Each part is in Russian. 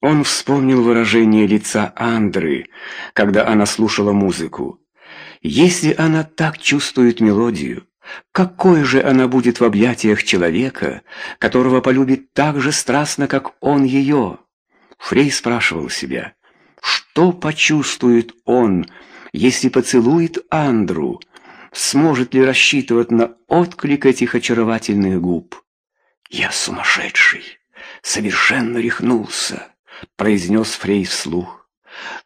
Он вспомнил выражение лица Андры, когда она слушала музыку. Если она так чувствует мелодию, какой же она будет в объятиях человека, которого полюбит так же страстно, как он ее? Фрей спрашивал себя, что почувствует он, если поцелует Андру, сможет ли рассчитывать на отклик этих очаровательных губ? «Я сумасшедший, совершенно рехнулся», — произнес Фрей вслух.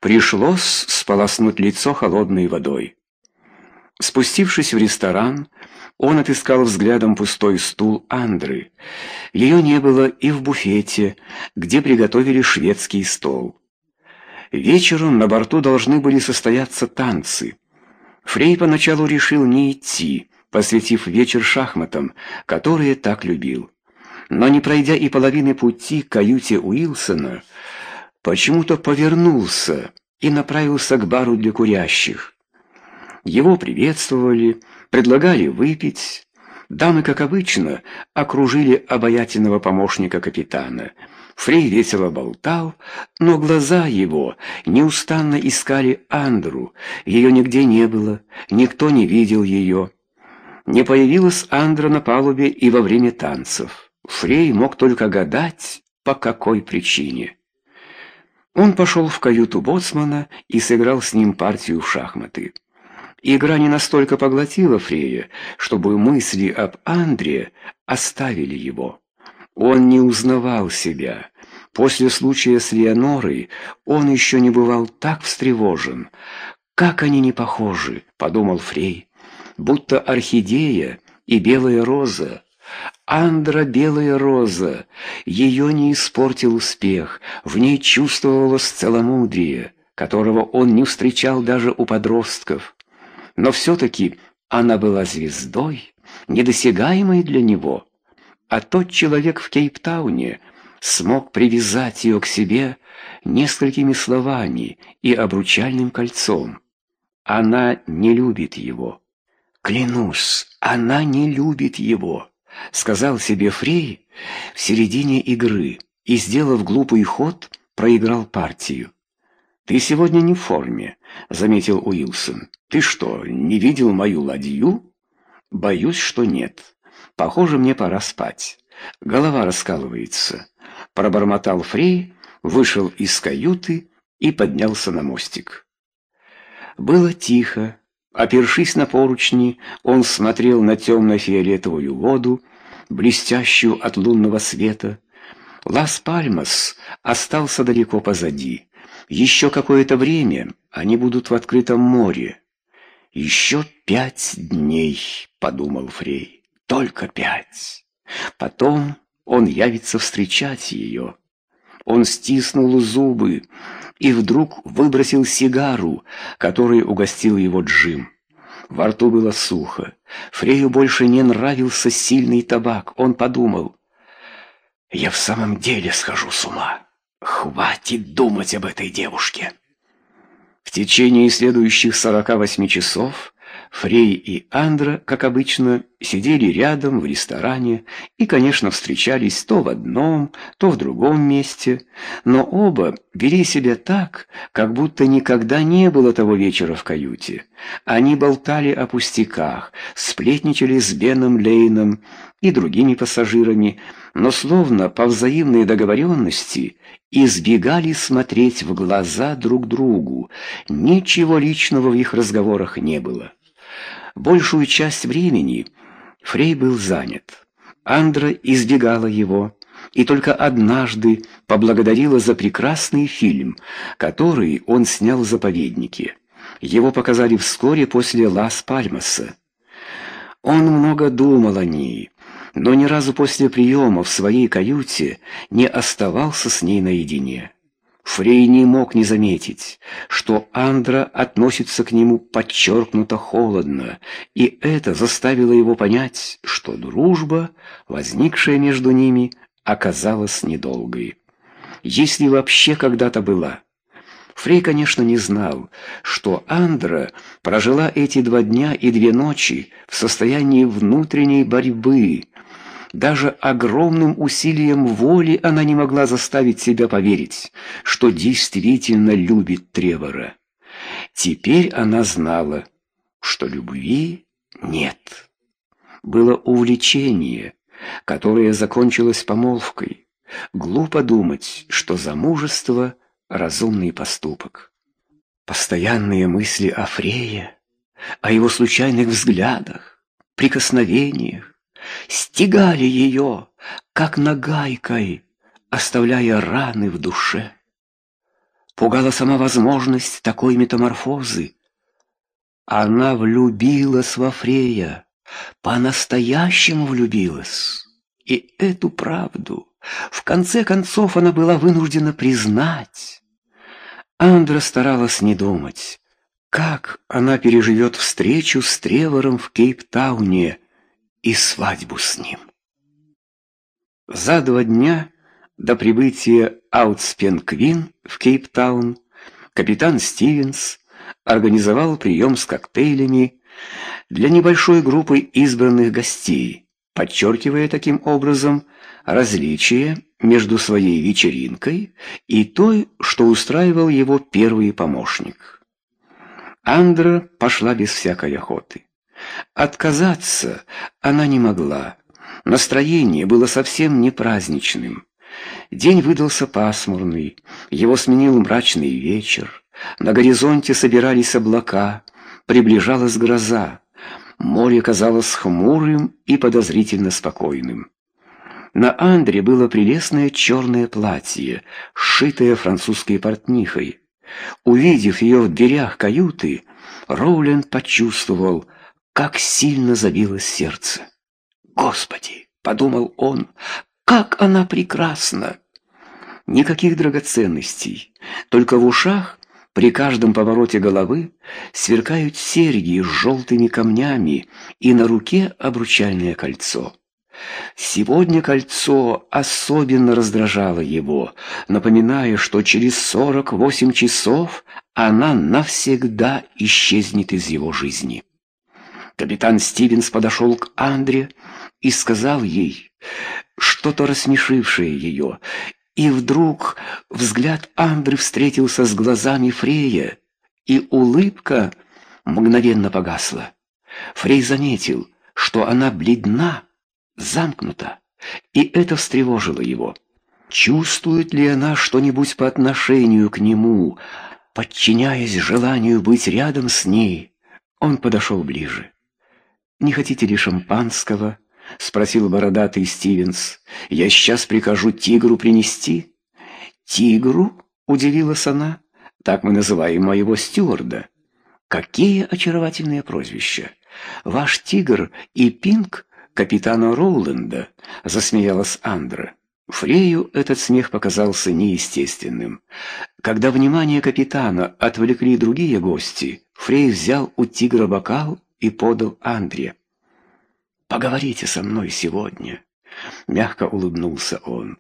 Пришлось сполоснуть лицо холодной водой. Спустившись в ресторан, он отыскал взглядом пустой стул Андры. Ее не было и в буфете, где приготовили шведский стол. Вечером на борту должны были состояться танцы. Фрей поначалу решил не идти, посвятив вечер шахматам, которые так любил. Но не пройдя и половины пути к каюте Уилсона, почему-то повернулся и направился к бару для курящих. Его приветствовали, предлагали выпить. Дамы, как обычно, окружили обаятельного помощника капитана. Фрей весело болтал, но глаза его неустанно искали Андру. Ее нигде не было, никто не видел ее. Не появилась Андра на палубе и во время танцев. Фрей мог только гадать, по какой причине. Он пошел в каюту боцмана и сыграл с ним партию в шахматы. Игра не настолько поглотила Фрея, чтобы мысли об Андре оставили его. Он не узнавал себя. После случая с Леонорой он еще не бывал так встревожен. «Как они не похожи!» — подумал Фрей. «Будто орхидея и белая роза». Андра белая роза. Ее не испортил успех. В ней чувствовалось целомудрие, которого он не встречал даже у подростков. Но все-таки она была звездой, недосягаемой для него. А тот человек в Кейптауне смог привязать ее к себе несколькими словами и обручальным кольцом. Она не любит его. «Клянусь, она не любит его», — сказал себе Фрей в середине игры и, сделав глупый ход, проиграл партию. «Ты сегодня не в форме», — заметил Уилсон. «Ты что, не видел мою ладью?» «Боюсь, что нет. Похоже, мне пора спать. Голова раскалывается». Пробормотал Фрей, вышел из каюты и поднялся на мостик. Было тихо. Опершись на поручни, он смотрел на темно-фиолетовую воду, блестящую от лунного света. Лас-Пальмас остался далеко позади. Еще какое-то время они будут в открытом море. Еще пять дней, подумал Фрей, только пять. Потом он явится встречать ее. Он стиснул зубы и вдруг выбросил сигару, которой угостил его Джим. Во рту было сухо. Фрею больше не нравился сильный табак. Он подумал, «Я в самом деле схожу с ума». Хватит думать об этой девушке. В течение следующих 48 часов Фрей и Андра, как обычно, сидели рядом в ресторане и, конечно, встречались то в одном, то в другом месте, но оба вели себя так, как будто никогда не было того вечера в каюте. Они болтали о пустяках, сплетничали с Беном Лейном и другими пассажирами, но словно по взаимной договоренности избегали смотреть в глаза друг другу. Ничего личного в их разговорах не было. Большую часть времени Фрей был занят. Андра избегала его и только однажды поблагодарила за прекрасный фильм, который он снял в заповеднике. Его показали вскоре после Лас-Пальмаса. Он много думал о ней, но ни разу после приема в своей каюте не оставался с ней наедине. Фрей не мог не заметить, что Андра относится к нему подчеркнуто холодно, и это заставило его понять, что дружба, возникшая между ними, оказалась недолгой. Если вообще когда-то была. Фрей, конечно, не знал, что Андра прожила эти два дня и две ночи в состоянии внутренней борьбы, Даже огромным усилием воли она не могла заставить себя поверить, что действительно любит Тревора. Теперь она знала, что любви нет. Было увлечение, которое закончилось помолвкой. Глупо думать, что замужество — разумный поступок. Постоянные мысли о Фрее, о его случайных взглядах, прикосновениях, стегали ее, как нагайкой, оставляя раны в душе. Пугала сама возможность такой метаморфозы. Она влюбилась во Фрея, по-настоящему влюбилась. И эту правду, в конце концов, она была вынуждена признать. Андра старалась не думать, как она переживет встречу с Тревором в Кейптауне и свадьбу с ним. За два дня до прибытия Аутспен-Квин в Кейптаун капитан Стивенс организовал прием с коктейлями для небольшой группы избранных гостей, подчеркивая таким образом различие между своей вечеринкой и той, что устраивал его первый помощник. Андра пошла без всякой охоты. Отказаться она не могла. Настроение было совсем не праздничным. День выдался пасмурный, его сменил мрачный вечер. На горизонте собирались облака, приближалась гроза. Море казалось хмурым и подозрительно спокойным. На Андре было прелестное черное платье, сшитое французской портнихой. Увидев ее в дверях каюты, Роуленд почувствовал, как сильно забилось сердце. «Господи!» — подумал он, — «как она прекрасна!» Никаких драгоценностей, только в ушах при каждом повороте головы сверкают серьги с желтыми камнями и на руке обручальное кольцо. Сегодня кольцо особенно раздражало его, напоминая, что через сорок восемь часов она навсегда исчезнет из его жизни. Капитан Стивенс подошел к Андре и сказал ей что-то рассмешившее ее, и вдруг взгляд Андры встретился с глазами Фрея, и улыбка мгновенно погасла. Фрей заметил, что она бледна, замкнута, и это встревожило его. Чувствует ли она что-нибудь по отношению к нему, подчиняясь желанию быть рядом с ней? Он подошел ближе. «Не хотите ли шампанского?» — спросил бородатый Стивенс. «Я сейчас прикажу тигру принести». «Тигру?» — удивилась она. «Так мы называем моего стюарда». «Какие очаровательные прозвища! Ваш тигр и Пинк капитана Роуленда», — засмеялась Андра. Фрею этот смех показался неестественным. Когда внимание капитана отвлекли другие гости, Фрей взял у тигра бокал и подал Андре. «Поговорите со мной сегодня», — мягко улыбнулся он.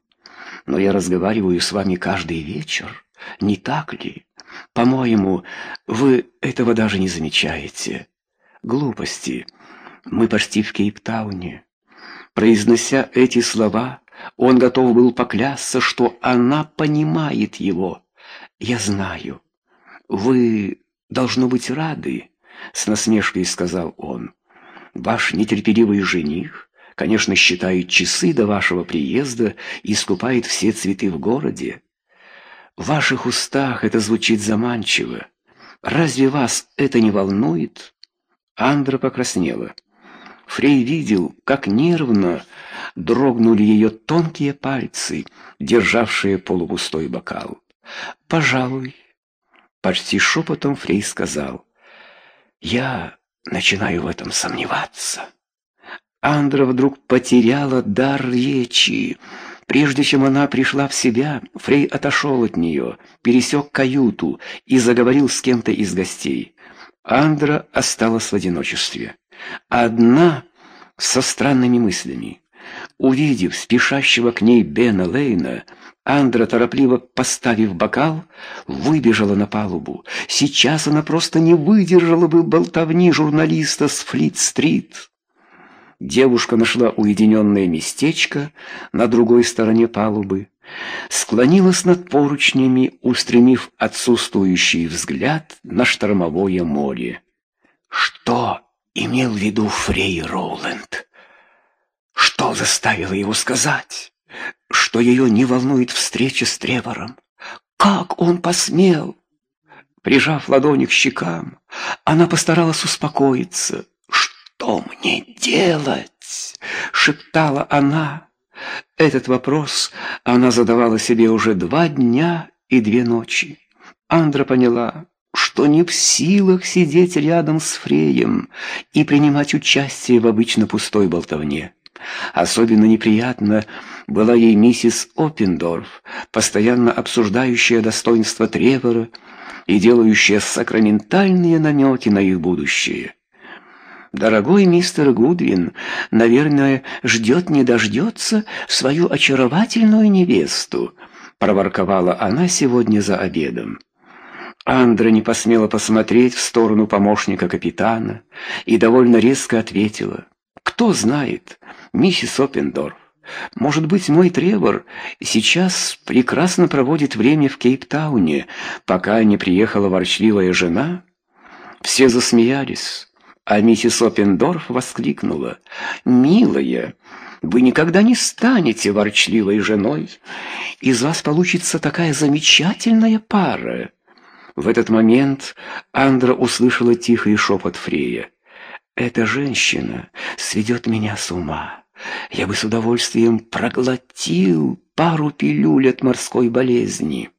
«Но я разговариваю с вами каждый вечер, не так ли? По-моему, вы этого даже не замечаете. Глупости. Мы почти в Кейптауне». Произнося эти слова, он готов был поклясться, что она понимает его. «Я знаю. Вы, должно быть, рады, — с насмешкой сказал он. «Ваш нетерпеливый жених, конечно, считает часы до вашего приезда и скупает все цветы в городе. В ваших устах это звучит заманчиво. Разве вас это не волнует?» Андра покраснела. Фрей видел, как нервно дрогнули ее тонкие пальцы, державшие полупустой бокал. «Пожалуй», — почти шепотом Фрей сказал, — я начинаю в этом сомневаться. Андра вдруг потеряла дар речи. Прежде чем она пришла в себя, Фрей отошел от нее, пересек каюту и заговорил с кем-то из гостей. Андра осталась в одиночестве. Одна со странными мыслями. Увидев спешащего к ней Бена Лейна, Андра, торопливо поставив бокал, выбежала на палубу. Сейчас она просто не выдержала бы болтовни журналиста с Флит-стрит. Девушка нашла уединенное местечко на другой стороне палубы, склонилась над поручнями, устремив отсутствующий взгляд на штормовое море. Что имел в виду Фрей Роуленд? Что заставило его сказать, что ее не волнует встреча с Тревором? Как он посмел? Прижав ладони к щекам, она постаралась успокоиться. «Что мне делать?» — шептала она. Этот вопрос она задавала себе уже два дня и две ночи. Андра поняла, что не в силах сидеть рядом с Фреем и принимать участие в обычно пустой болтовне. Особенно неприятно была ей миссис Оппендорф, постоянно обсуждающая достоинства Тревора и делающая сакраментальные намеки на их будущее. Дорогой мистер Гудвин, наверное, ждет не дождется свою очаровательную невесту, проворковала она сегодня за обедом. Андра не посмела посмотреть в сторону помощника капитана и довольно резко ответила: "Кто знает, миссис Оппендорф, может быть, мой Тревор сейчас прекрасно проводит время в Кейптауне, пока не приехала ворчливая жена?" Все засмеялись. А миссис Оппендорф воскликнула: "Милая, вы никогда не станете ворчливой женой. Из вас получится такая замечательная пара". В этот момент Андра услышала тихий шепот Фрея. «Эта женщина сведет меня с ума. Я бы с удовольствием проглотил пару пилюль от морской болезни».